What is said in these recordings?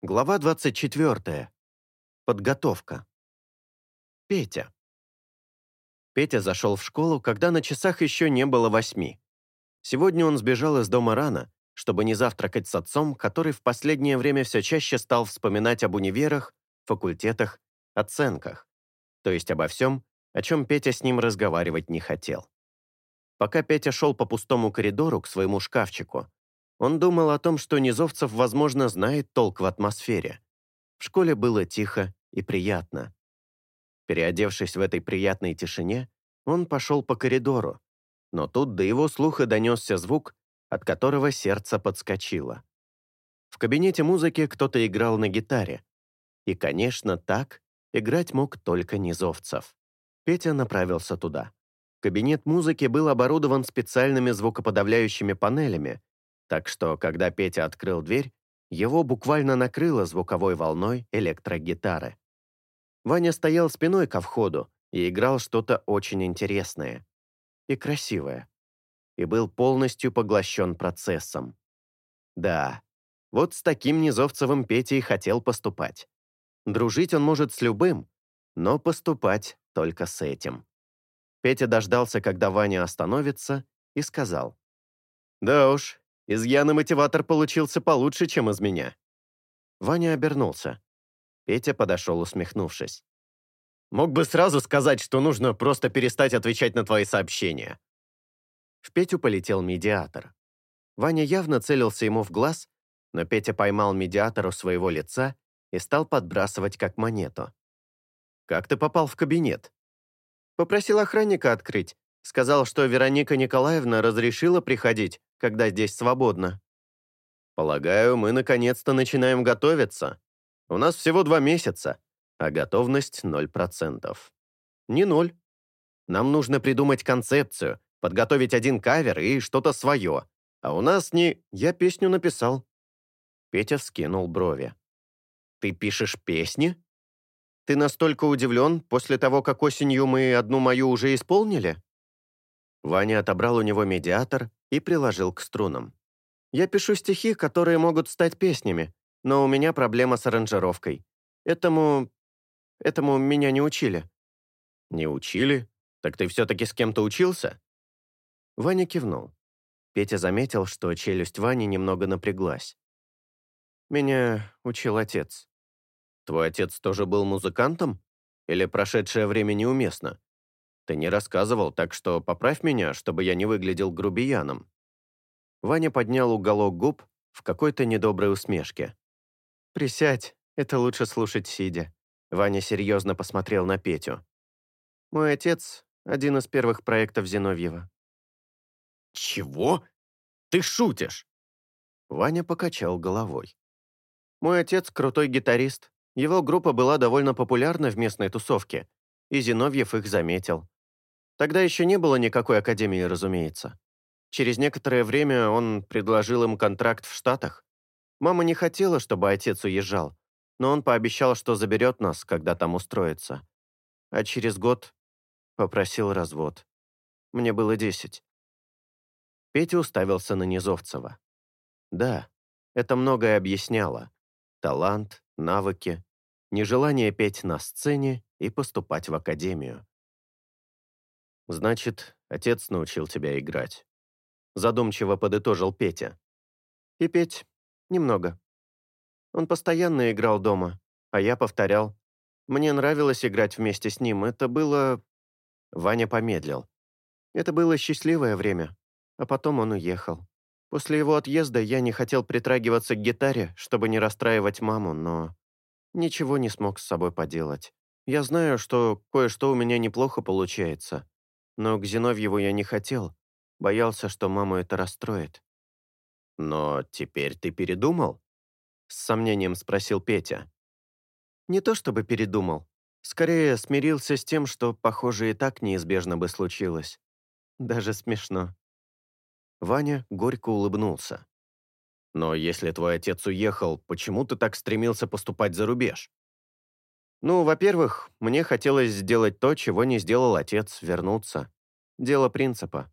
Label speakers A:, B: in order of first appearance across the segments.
A: Глава 24. Подготовка. Петя. Петя зашел в школу, когда на часах еще не было восьми. Сегодня он сбежал из дома рано, чтобы не завтракать с отцом, который в последнее время все чаще стал вспоминать об универах, факультетах, оценках, то есть обо всем, о чем Петя с ним разговаривать не хотел. Пока Петя шел по пустому коридору к своему шкафчику, он думал о том, что Низовцев, возможно, знает толк в атмосфере. В школе было тихо и приятно. Переодевшись в этой приятной тишине, он пошел по коридору, но тут до его слуха донесся звук, от которого сердце подскочило. В кабинете музыки кто-то играл на гитаре. И, конечно, так играть мог только Низовцев. Петя направился туда. Кабинет музыки был оборудован специальными звукоподавляющими панелями, так что, когда Петя открыл дверь, его буквально накрыло звуковой волной электрогитары. Ваня стоял спиной ко входу и играл что-то очень интересное и красивое, и был полностью поглощен процессом. Да, вот с таким Низовцевым Петя и хотел поступать. Дружить он может с любым, но поступать только с этим. Петя дождался, когда Ваня остановится, и сказал. «Да уж, из Яны мотиватор получился получше, чем из меня». Ваня обернулся. Петя подошел, усмехнувшись. «Мог бы сразу сказать, что нужно просто перестать отвечать на твои сообщения». В Петю полетел медиатор. Ваня явно целился ему в глаз, но Петя поймал медиатор у своего лица и стал подбрасывать как монету. «Как ты попал в кабинет?» «Попросил охранника открыть. Сказал, что Вероника Николаевна разрешила приходить, когда здесь свободно. Полагаю, мы наконец-то начинаем готовиться. У нас всего два месяца, а готовность 0%. Не ноль. Нам нужно придумать концепцию, подготовить один кавер и что-то свое. А у нас не... Я песню написал. Петя вскинул брови. Ты пишешь песни? Ты настолько удивлен после того, как осенью мы одну мою уже исполнили? Ваня отобрал у него медиатор и приложил к струнам. «Я пишу стихи, которые могут стать песнями, но у меня проблема с аранжировкой. Этому... этому меня не учили». «Не учили? Так ты все-таки с кем-то учился?» Ваня кивнул. Петя заметил, что челюсть Вани немного напряглась. «Меня учил отец». «Твой отец тоже был музыкантом? Или прошедшее время неуместно?» Ты не рассказывал, так что поправь меня, чтобы я не выглядел грубияном». Ваня поднял уголок губ в какой-то недоброй усмешке. «Присядь, это лучше слушать сидя». Ваня серьезно посмотрел на Петю. «Мой отец — один из первых проектов Зиновьева».
B: «Чего? Ты шутишь?»
A: Ваня покачал головой. «Мой отец — крутой гитарист. Его группа была довольно популярна в местной тусовке, и Зиновьев их заметил. Тогда еще не было никакой академии, разумеется. Через некоторое время он предложил им контракт в Штатах. Мама не хотела, чтобы отец уезжал, но он пообещал, что заберет нас, когда там устроится. А через год попросил развод. Мне было десять. Петя уставился на Низовцева. Да, это многое объясняло. Талант, навыки, нежелание петь на сцене и поступать в академию. «Значит, отец научил тебя играть», — задумчиво подытожил Петя. «И петь немного. Он постоянно играл дома, а я повторял. Мне нравилось играть вместе с ним, это было...» Ваня помедлил. «Это было счастливое время, а потом он уехал. После его отъезда я не хотел притрагиваться к гитаре, чтобы не расстраивать маму, но ничего не смог с собой поделать. Я знаю, что кое-что у меня неплохо получается, но к Зиновьеву я не хотел, боялся, что маму это расстроит. «Но теперь ты передумал?» С сомнением спросил Петя. «Не то чтобы передумал. Скорее, смирился с тем, что, похоже, и так неизбежно бы случилось. Даже смешно». Ваня горько улыбнулся. «Но если твой отец уехал, почему ты так стремился поступать за рубеж?» Ну, во-первых, мне хотелось сделать то, чего не сделал отец, вернуться. Дело принципа.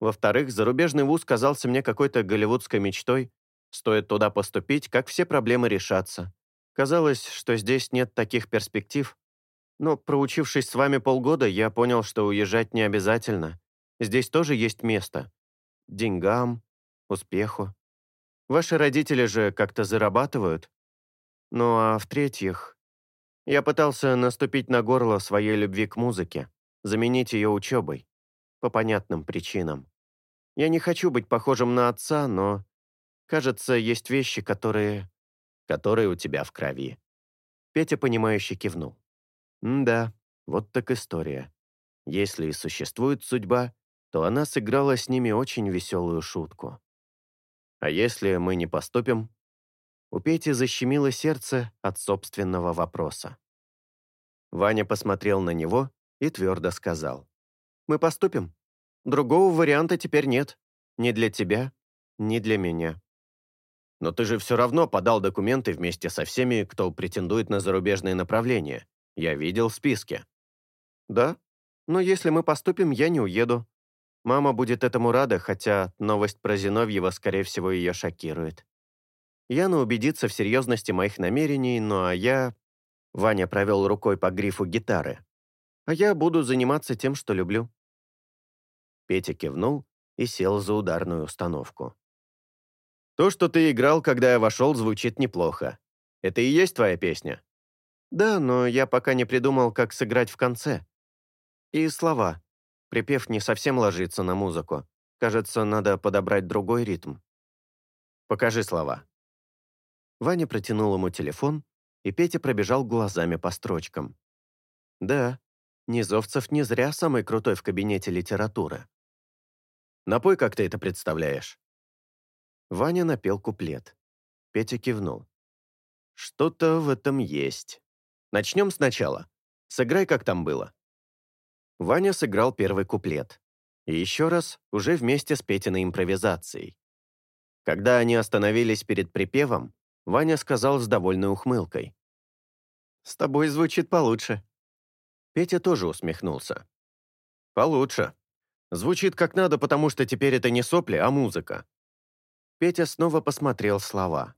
A: Во-вторых, зарубежный вуз казался мне какой-то голливудской мечтой, Стоит туда поступить, как все проблемы решатся. Казалось, что здесь нет таких перспектив. Но, проучившись с вами полгода, я понял, что уезжать не обязательно. Здесь тоже есть место. Деньгам, успеху. Ваши родители же как-то зарабатывают. Ну а в-третьих, я пытался наступить на горло своей любви к музыке, заменить ее учебой. По понятным причинам. Я не хочу быть похожим на отца, но, кажется, есть вещи, которые... которые у тебя в крови. Петя, понимающе кивнул. да, вот так история. Если и существует судьба, то она сыграла с ними очень веселую шутку. А если мы не поступим? У Пети защемило сердце от собственного вопроса. Ваня посмотрел на него и твердо сказал. «Мы поступим. Другого варианта теперь нет. Ни для тебя, ни для меня». «Но ты же все равно подал документы вместе со всеми, кто претендует на зарубежные направления. Я видел в списке». «Да, но если мы поступим, я не уеду. Мама будет этому рада, хотя новость про Зиновьева, скорее всего, ее шокирует. Яна убедится в серьезности моих намерений, ну а я... Ваня провел рукой по грифу гитары. А я буду заниматься тем, что люблю. Петя кивнул и сел за ударную установку. «То, что ты играл, когда я вошел, звучит неплохо. Это и есть твоя песня?» «Да, но я пока не придумал, как сыграть в конце. И слова. Припев не совсем ложится на музыку. Кажется, надо подобрать другой ритм. Покажи слова». Ваня протянул ему телефон, и Петя пробежал глазами по строчкам. «Да, Низовцев не зря самый крутой в кабинете литературы». «Напой, как ты это представляешь». Ваня напел куплет. Петя кивнул. «Что-то в этом есть. Начнем сначала. Сыграй, как там было». Ваня сыграл первый куплет. И еще раз, уже вместе с Петиной импровизацией. Когда они остановились перед припевом, Ваня сказал с довольной ухмылкой. «С тобой звучит получше». Петя тоже усмехнулся. «Получше. Звучит как надо, потому что теперь это не сопли, а музыка». Петя снова посмотрел слова.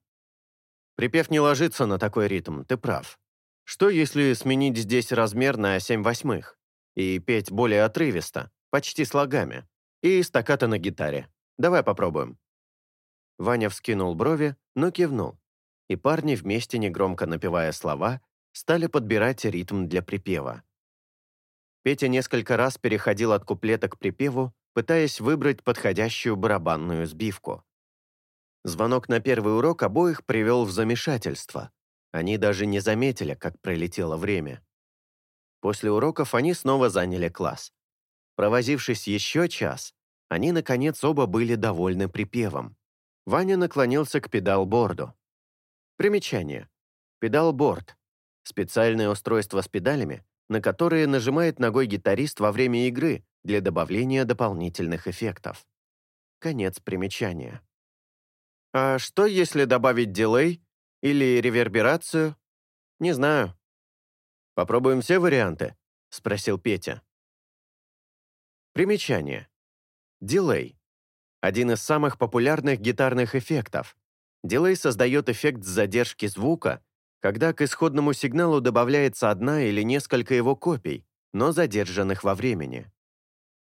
A: «Припев не ложится на такой ритм, ты прав. Что, если сменить здесь размер на семь восьмых? и петь более отрывисто, почти слогами, и стаката на гитаре. Давай попробуем». Ваня вскинул брови, но кивнул, и парни, вместе негромко напевая слова, стали подбирать ритм для припева. Петя несколько раз переходил от куплета к припеву, пытаясь выбрать подходящую барабанную сбивку. Звонок на первый урок обоих привел в замешательство. Они даже не заметили, как пролетело время. После уроков они снова заняли класс. Провозившись еще час, они, наконец, оба были довольны припевом. Ваня наклонился к педалборду. Примечание. Педалборд — специальное устройство с педалями, на которые нажимает ногой гитарист во время игры для добавления дополнительных эффектов. Конец примечания. А что, если добавить дилей или реверберацию? Не знаю, «Попробуем все варианты?» — спросил Петя. Примечание. Дилей. Один из самых популярных гитарных эффектов. Дилей создает эффект задержки звука, когда к исходному сигналу добавляется одна или несколько его копий, но задержанных во времени.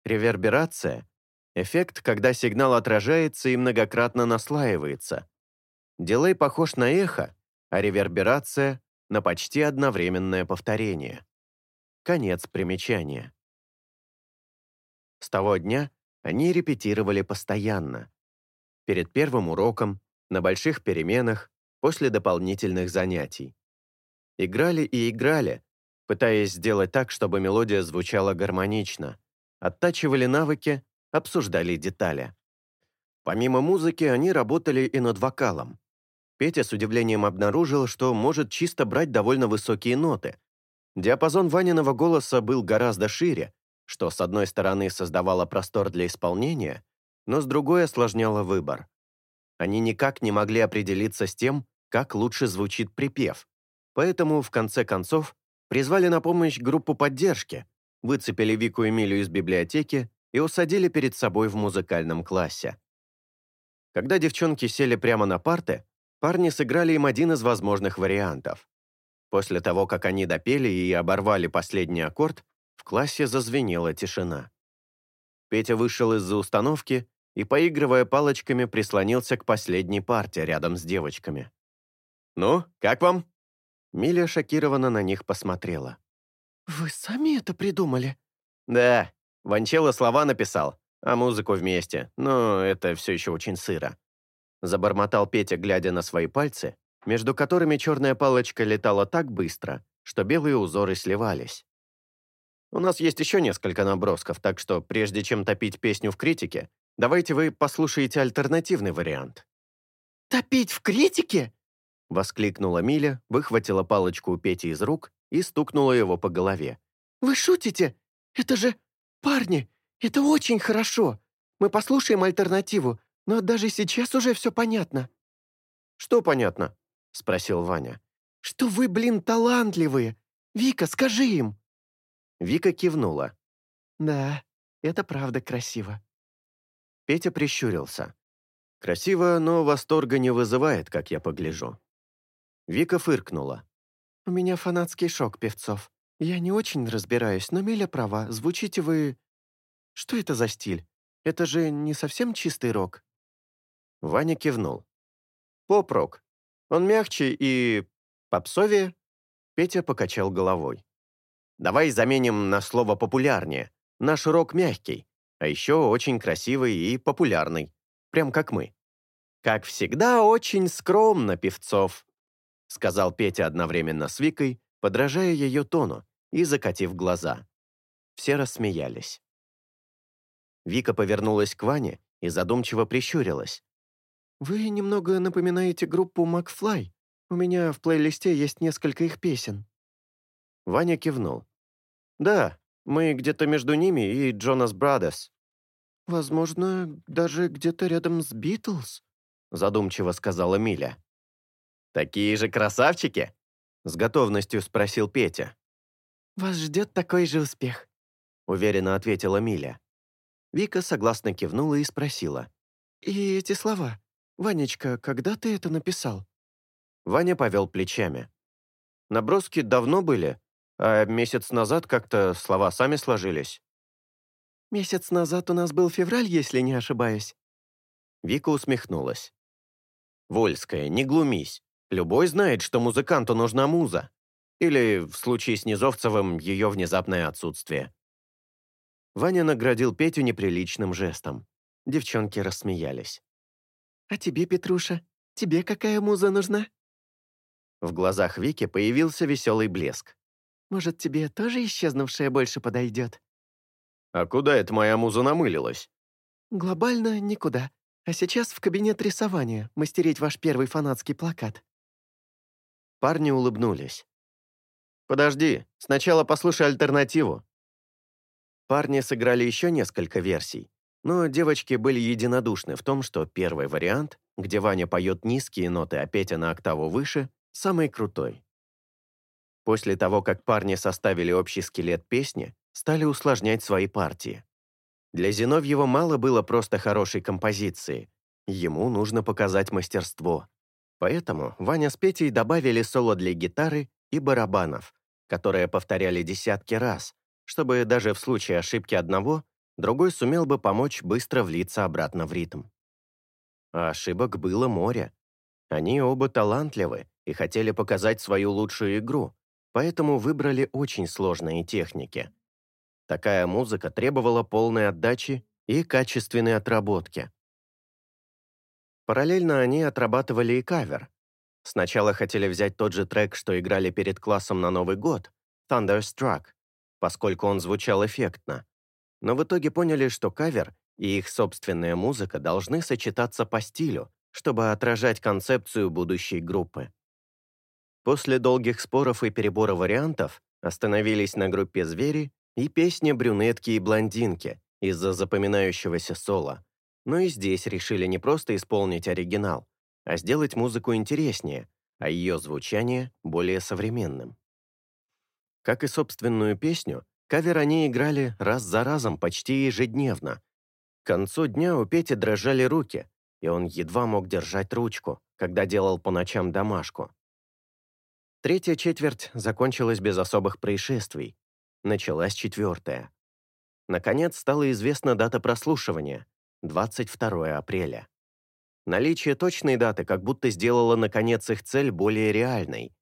A: Реверберация — эффект, когда сигнал отражается и многократно наслаивается. Дилей похож на эхо, а реверберация на почти одновременное повторение. Конец примечания. С того дня они репетировали постоянно. Перед первым уроком, на больших переменах, после дополнительных занятий. Играли и играли, пытаясь сделать так, чтобы мелодия звучала гармонично. Оттачивали навыки, обсуждали детали. Помимо музыки, они работали и над вокалом. Петя с удивлением обнаружил, что может чисто брать довольно высокие ноты. Диапазон Ваниного голоса был гораздо шире, что с одной стороны создавало простор для исполнения, но с другой осложняло выбор. Они никак не могли определиться с тем, как лучше звучит припев, поэтому, в конце концов, призвали на помощь группу поддержки, выцепили Вику и Эмилию из библиотеки и усадили перед собой в музыкальном классе. Когда девчонки сели прямо на парты, парни сыграли им один из возможных вариантов. После того, как они допели и оборвали последний аккорд, в классе зазвенела тишина. Петя вышел из-за установки и, поигрывая палочками, прислонился к последней парте рядом с девочками. «Ну, как вам?» Миля шокированно на них посмотрела.
C: «Вы сами это придумали?»
A: «Да, Ванчелло слова написал, а музыку вместе, но это все еще очень сыро». Забормотал Петя, глядя на свои пальцы, между которыми черная палочка летала так быстро, что белые узоры сливались. У нас есть еще несколько набросков, так что прежде чем топить песню в критике, давайте вы послушаете альтернативный вариант».
C: «Топить в критике?»
A: — воскликнула Миля, выхватила палочку у Пети из рук и стукнула его по голове.
C: «Вы шутите? Это же... Парни, это очень хорошо. Мы послушаем альтернативу, но даже сейчас уже все понятно».
A: «Что понятно?» — спросил Ваня.
C: «Что вы, блин, талантливые. Вика, скажи им».
A: Вика кивнула.
C: «Да, это правда красиво».
A: Петя прищурился. «Красиво, но восторга не вызывает, как я погляжу». Вика фыркнула.
C: «У меня фанатский шок певцов. Я не очень разбираюсь, но Миля права, звучите вы... Что это за стиль? Это же не совсем чистый рок?»
A: Ваня кивнул. «Поп-рок. Он мягче и... попсовее?» Петя покачал головой. «Давай заменим на слово «популярнее». Наш рок мягкий, а еще очень красивый и популярный. Прям как мы. Как всегда, очень скромно, певцов сказал Петя одновременно с Викой, подражая ее тону и закатив глаза. Все рассмеялись. Вика повернулась к Ване и задумчиво прищурилась.
C: «Вы немного напоминаете группу «Макфлай». У меня в плейлисте есть несколько их песен».
A: Ваня кивнул. «Да, мы где-то между ними и Джонас Брадес».
C: «Возможно, даже где-то рядом с Битлз»,
A: задумчиво сказала Миля. «Такие же красавчики?» — с готовностью спросил Петя.
C: «Вас ждет такой же успех», —
A: уверенно ответила Миля. Вика согласно кивнула и спросила.
C: «И эти слова? Ванечка, когда ты это написал?»
A: Ваня повел плечами. «Наброски давно были, а месяц назад как-то слова сами сложились».
C: «Месяц назад у нас был февраль, если не ошибаюсь».
A: Вика усмехнулась. «Вольская, не глумись. Любой знает, что музыканту нужна муза. Или, в случае с Низовцевым, ее внезапное отсутствие. Ваня наградил Петю неприличным жестом. Девчонки рассмеялись.
C: «А тебе, Петруша, тебе какая муза нужна?»
A: В глазах Вики появился веселый блеск.
C: «Может, тебе тоже исчезнувшая больше подойдет?»
A: «А куда это моя муза намылилась?»
C: «Глобально никуда. А сейчас в кабинет рисования мастерить ваш первый фанатский плакат».
A: Парни улыбнулись. «Подожди, сначала послушай альтернативу». Парни сыграли еще несколько версий, но девочки были единодушны в том, что первый вариант, где Ваня поет низкие ноты, а Петя на октаву выше, самый крутой. После того, как парни составили общий скелет песни, стали усложнять свои партии. Для Зиновьева мало было просто хорошей композиции. Ему нужно показать мастерство. Поэтому Ваня с Петей добавили соло для гитары и барабанов, которые повторяли десятки раз, чтобы даже в случае ошибки одного, другой сумел бы помочь быстро влиться обратно в ритм. А ошибок было море. Они оба талантливы и хотели показать свою лучшую игру, поэтому выбрали очень сложные техники. Такая музыка требовала полной отдачи и качественной отработки. Параллельно они отрабатывали и кавер. Сначала хотели взять тот же трек, что играли перед классом на Новый год, Thunderstruck, поскольку он звучал эффектно. Но в итоге поняли, что кавер и их собственная музыка должны сочетаться по стилю, чтобы отражать концепцию будущей группы. После долгих споров и перебора вариантов остановились на группе «Звери» и песне «Брюнетки и блондинки» из-за запоминающегося соло, но и здесь решили не просто исполнить оригинал, а сделать музыку интереснее, а ее звучание более современным. Как и собственную песню, кавер они играли раз за разом почти ежедневно. К концу дня у Пети дрожали руки, и он едва мог держать ручку, когда делал по ночам домашку. Третья четверть закончилась без особых происшествий. Началась четвертая. Наконец стала известна дата прослушивания — 22 апреля. Наличие точной даты как будто сделало, наконец, их цель более реальной.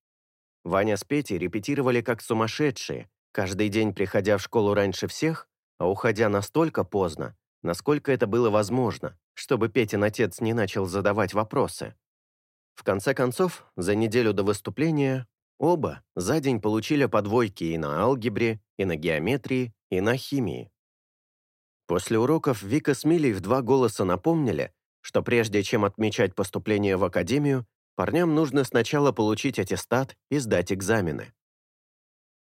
A: Ваня с Петей репетировали как сумасшедшие, каждый день приходя в школу раньше всех, а уходя настолько поздно, насколько это было возможно, чтобы Петин отец не начал задавать вопросы. В конце концов, за неделю до выступления оба за день получили по двойке и на алгебре, и на геометрии, и на химии. После уроков Вика с Милей в два голоса напомнили, что прежде чем отмечать поступление в академию, парням нужно сначала получить аттестат и сдать экзамены.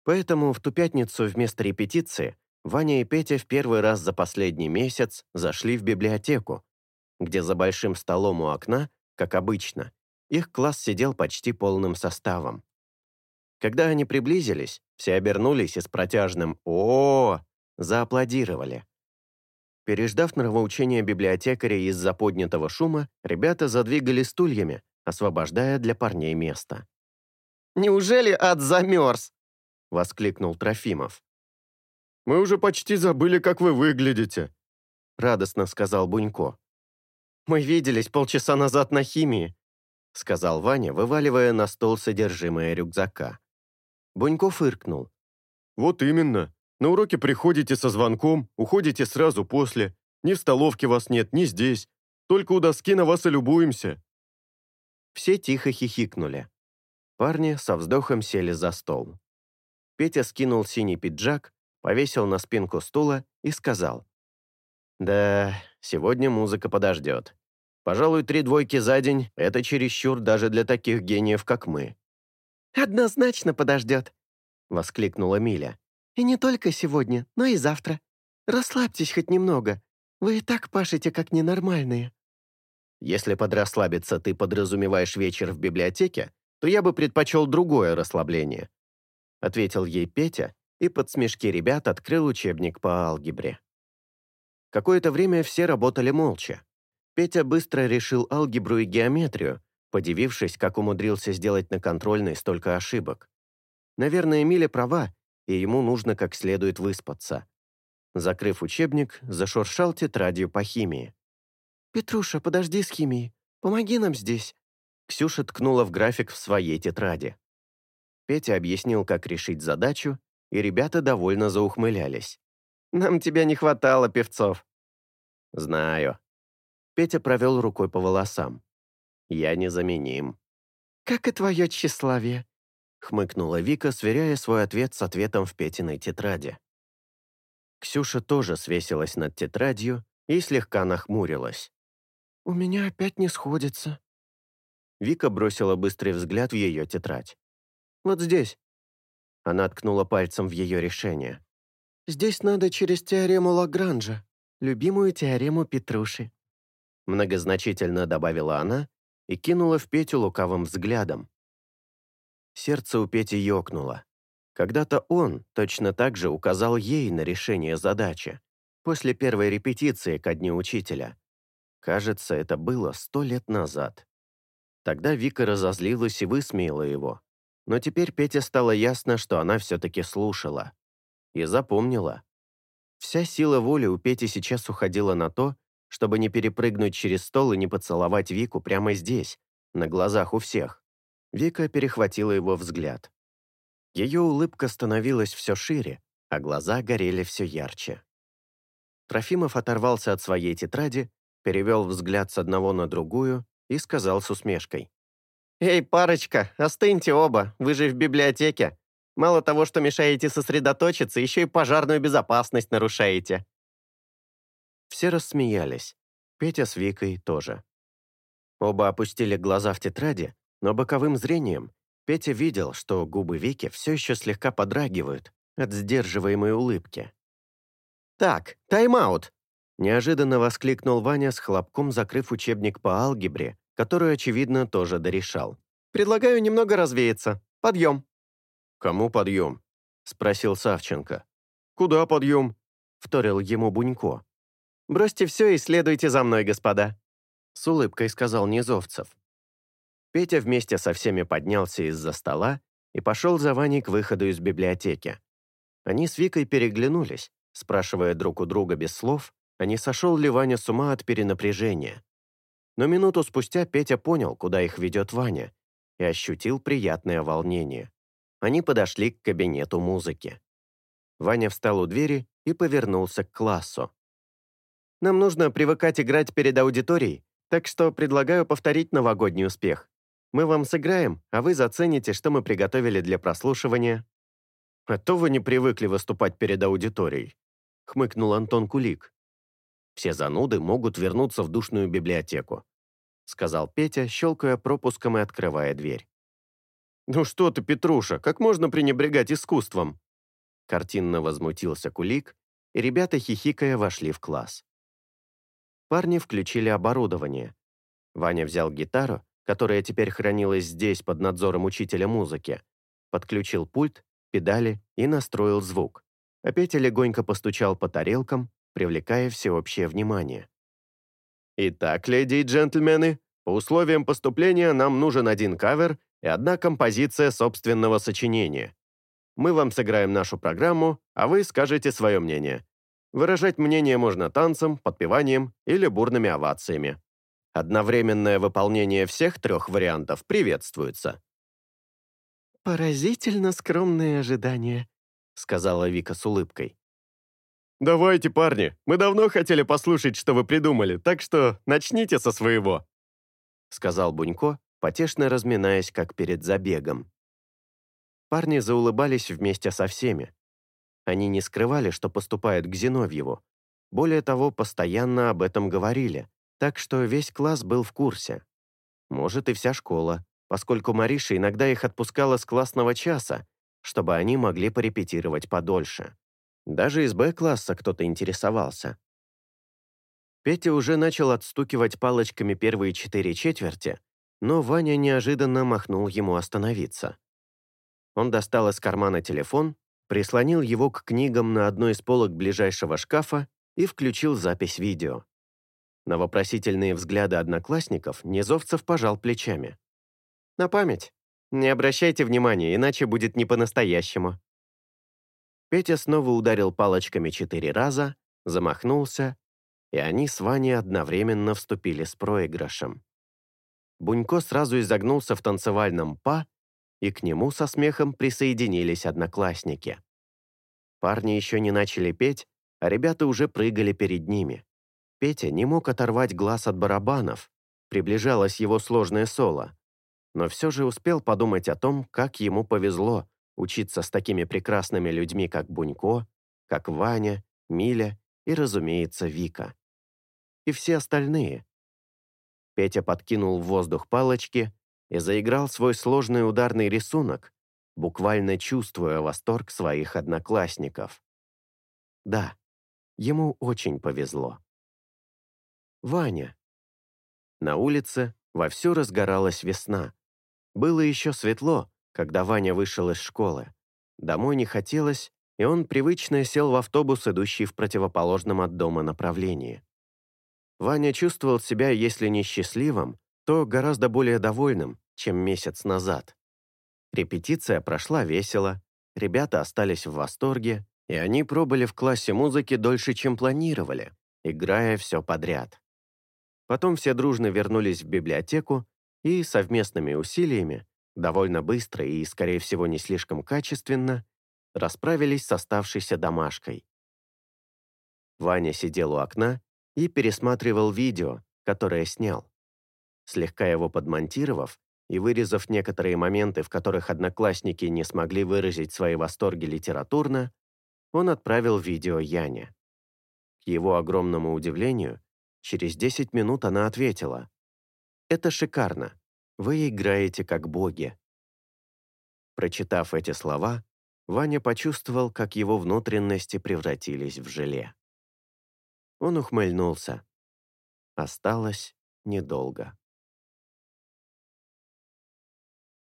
A: Поэтому в ту пятницу вместо репетиции Ваня и Петя в первый раз за последний месяц зашли в библиотеку, где за большим столом у окна, как обычно, их класс сидел почти полным составом. Когда они приблизились, все обернулись и с протяжным о, -о, -о зааплодировали. Переждав нравоучение библиотекаря из-за поднятого шума, ребята задвигали стульями, освобождая для парней место.
C: «Неужели ад замерз?»
A: — воскликнул Трофимов.
B: «Мы уже почти забыли, как вы выглядите», —
A: радостно сказал Бунько.
C: «Мы виделись полчаса назад на химии», — сказал Ваня, вываливая на стол содержимое рюкзака.
A: Бунько фыркнул.
B: «Вот именно. На уроке приходите со звонком, уходите сразу после. Ни в столовке вас нет, ни здесь. Только у доски на вас и любуемся».
A: Все тихо хихикнули. Парни со вздохом сели за стол. Петя скинул синий пиджак, повесил на спинку стула и сказал. «Да, сегодня музыка подождет. Пожалуй, три двойки за день — это чересчур даже для таких гениев, как мы».
C: «Однозначно подождет», — воскликнула Миля. И не только сегодня, но и завтра. Расслабьтесь хоть немного. Вы и так пашете как ненормальные».
A: «Если под расслабиться ты подразумеваешь вечер в библиотеке, то я бы предпочел другое расслабление», ответил ей Петя и под смешки ребят открыл учебник по алгебре. Какое-то время все работали молча. Петя быстро решил алгебру и геометрию, подивившись, как умудрился сделать на контрольной столько ошибок. Наверное, Миля права, и ему нужно как следует выспаться. Закрыв учебник, зашуршал тетрадью по химии.
C: «Петруша, подожди с химией. Помоги нам здесь».
A: Ксюша ткнула в график в своей тетради. Петя объяснил, как решить задачу, и ребята довольно заухмылялись.
C: «Нам тебя не хватало, певцов».
A: «Знаю». Петя провел рукой по волосам. «Я незаменим».
C: «Как и твое тщеславие
A: хмыкнула Вика, сверяя свой ответ с ответом в Петиной тетради. Ксюша тоже свесилась над тетрадью и слегка нахмурилась.
C: «У меня опять не сходится».
A: Вика бросила быстрый взгляд в ее тетрадь. «Вот здесь». Она ткнула пальцем в ее решение.
C: «Здесь надо через теорему Лагранжа, любимую теорему Петруши».
A: Многозначительно добавила она и кинула в Петю лукавым взглядом. Сердце у Пети ёкнуло. Когда-то он точно так же указал ей на решение задачи, после первой репетиции ко дню учителя. Кажется, это было сто лет назад. Тогда Вика разозлилась и высмеяла его. Но теперь Пете стало ясно, что она все-таки слушала. И запомнила. Вся сила воли у Пети сейчас уходила на то, чтобы не перепрыгнуть через стол и не поцеловать Вику прямо здесь, на глазах у всех. Вика перехватила его взгляд. Ее улыбка становилась все шире, а глаза горели все ярче. Трофимов оторвался от своей тетради, перевел взгляд с одного на другую и сказал с усмешкой.
C: «Эй, парочка, остыньте оба, вы же в библиотеке. Мало того, что мешаете сосредоточиться, еще и пожарную безопасность нарушаете».
A: Все рассмеялись. Петя с Викой тоже. Оба опустили глаза в тетради но боковым зрением Петя видел, что губы Вики все еще слегка подрагивают от сдерживаемой улыбки.
C: «Так, тайм-аут!»
A: Неожиданно воскликнул Ваня с хлопком, закрыв учебник по алгебре, который, очевидно, тоже дорешал.
C: «Предлагаю немного развеяться. Подъем!»
A: «Кому подъем?» — спросил Савченко.
B: «Куда подъем?»
A: — вторил ему Бунько.
C: «Бросьте все и следуйте за мной, господа».
A: с улыбкой сказал Низовцев. Петя вместе со всеми поднялся из-за стола и пошел за Ваней к выходу из библиотеки. Они с Викой переглянулись, спрашивая друг у друга без слов, а не сошел ли Ваня с ума от перенапряжения. Но минуту спустя Петя понял, куда их ведет Ваня, и ощутил приятное волнение. Они подошли к кабинету музыки. Ваня встал у двери и повернулся к классу. «Нам нужно привыкать играть перед аудиторией, так что предлагаю повторить новогодний успех. Мы вам сыграем, а вы зацените, что мы приготовили для прослушивания». «А то вы не привыкли выступать перед аудиторией», — хмыкнул Антон Кулик. «Все зануды могут вернуться в душную библиотеку», — сказал Петя, щелкая пропуском и открывая дверь. «Ну что ты, Петруша, как можно пренебрегать искусством?» Картинно возмутился Кулик, и ребята, хихикая, вошли в класс. Парни включили оборудование. Ваня взял гитару, которая теперь хранилась здесь под надзором учителя музыки, подключил пульт, педали и настроил звук. Петя легонько постучал по тарелкам, привлекая всеобщее внимание. «Итак, леди и джентльмены, по условиям поступления нам нужен один кавер и одна композиция собственного сочинения. Мы вам сыграем нашу программу, а вы скажете свое мнение. Выражать мнение можно танцем, подпеванием или бурными овациями. Одновременное выполнение всех трех вариантов приветствуется.
C: «Поразительно скромные ожидания», — сказала Вика с улыбкой.
B: «Давайте, парни, мы давно хотели послушать, что вы придумали, так что начните со своего», —
A: сказал Бунько, потешно разминаясь, как перед забегом. Парни заулыбались вместе со всеми. Они не скрывали, что поступают к Зиновьеву. Более того, постоянно об этом говорили, так что весь класс был в курсе. Может, и вся школа, поскольку Мариша иногда их отпускала с классного часа, чтобы они могли порепетировать подольше. Даже из Б-класса кто-то интересовался. Петя уже начал отстукивать палочками первые четыре четверти, но Ваня неожиданно махнул ему остановиться. Он достал из кармана телефон, прислонил его к книгам на одной из полок ближайшего шкафа и включил запись видео. На вопросительные взгляды одноклассников Низовцев пожал плечами. «На память. Не обращайте внимания, иначе будет не по-настоящему». Петя снова ударил палочками четыре раза, замахнулся, и они с Ваней одновременно вступили с проигрышем. Бунько сразу изогнулся в танцевальном «па», и к нему со смехом присоединились одноклассники. Парни еще не начали петь, а ребята уже прыгали перед ними. Петя не мог оторвать глаз от барабанов, приближалось его сложное соло, но все же успел подумать о том, как ему повезло учиться с такими прекрасными людьми, как Бунько, как Ваня, Миля и, разумеется, Вика. И все остальные. Петя подкинул в воздух палочки и заиграл свой сложный ударный рисунок, буквально чувствуя восторг своих одноклассников. Да, ему очень повезло. Ваня. На улице вовсю разгоралась весна. Было еще светло, когда Ваня вышел из школы. Домой не хотелось, и он привычно сел в автобус, идущий в противоположном от дома направлении. Ваня чувствовал себя, если не счастливым, то гораздо более довольным, чем месяц назад. Репетиция прошла весело, ребята остались в восторге, и они пробыли в классе музыки дольше, чем планировали, играя все подряд. Потом все дружно вернулись в библиотеку и совместными усилиями, довольно быстро и, скорее всего, не слишком качественно, расправились с оставшейся домашкой. Ваня сидел у окна и пересматривал видео, которое снял. Слегка его подмонтировав и вырезав некоторые моменты, в которых одноклассники не смогли выразить свои восторги литературно, он отправил видео Яне. К его огромному удивлению, через 10 минут она ответила. «Это шикарно. Вы играете как боги». Прочитав эти слова, Ваня почувствовал, как его внутренности превратились в желе. Он ухмыльнулся. Осталось недолго.